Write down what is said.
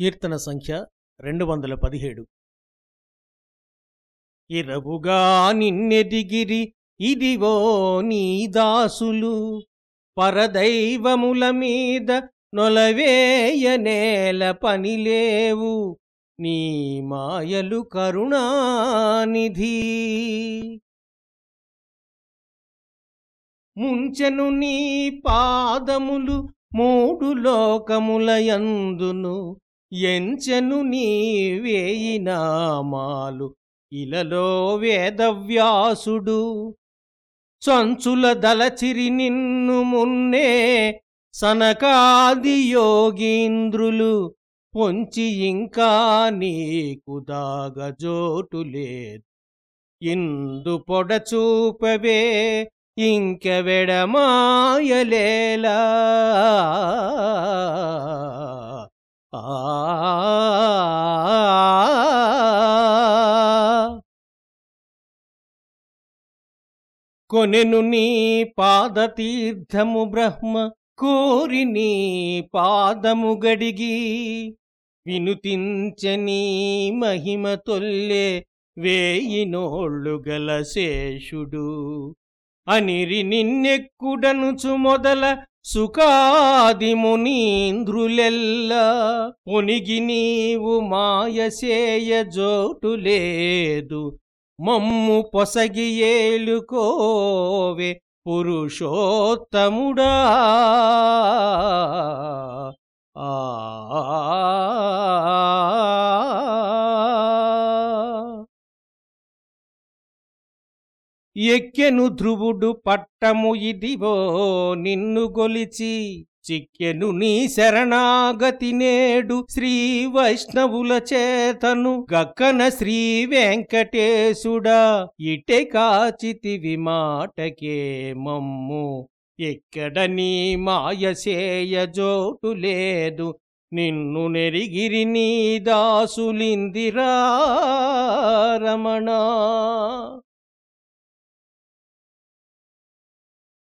కీర్తన సంఖ్య రెండు వందల పదిహేడు ఇరవుగా నిన్నెదిగిరి ఇదివో నీ దాసులు పరదైవముల మీద నొలవేయ నేల పనిలేవు నీ మాయలు కరుణానిధి. ముంచెను నీ పాదములు మూడు లోకములయందును ఎంచెను నీ వేయి నామాలు ఇలలో వేదవ్యాసుడు. చంచుల దలచిరి నిన్ను మున్నే సనకాది యోగీంద్రులు పొంచి ఇంకా నీకు దాగజోటు లేదు. ఇందు పొడచూపవే ఇంక వెడమాయలేలా కొనెను నీ పాదతీర్థము బ్రహ్మ కోరి నీ పాదము గడిగి. వినుతించని మహిమ తొల్లే వేయి నోళ్ళు గల శేషుడు. అనిరి నిన్నెక్కుడనుచు మొదల సుఖాది మునీంద్రులెల్లా. పొనిగి నీవు మాయసేయ జోటు లేదు మమ్ము పొసగి ఏలుకోవే పురుషోత్తముడా. ఆ. ఎక్కెను ధ్రువుడు పట్టము ఇదివో నిన్ను గొలిచి చిక్కెను నీ శరణాగతి నేడు శ్రీ వైష్ణవుల చేతను గక్కన శ్రీ వెంకటేశుడా. ఇటే కాచితివి మాటకే మమ్ము. ఎక్కడ నీ మాయసేయ జోటు లేదు. నిన్ను నెరిగిరి నీ దాసులిందిరా రమణ.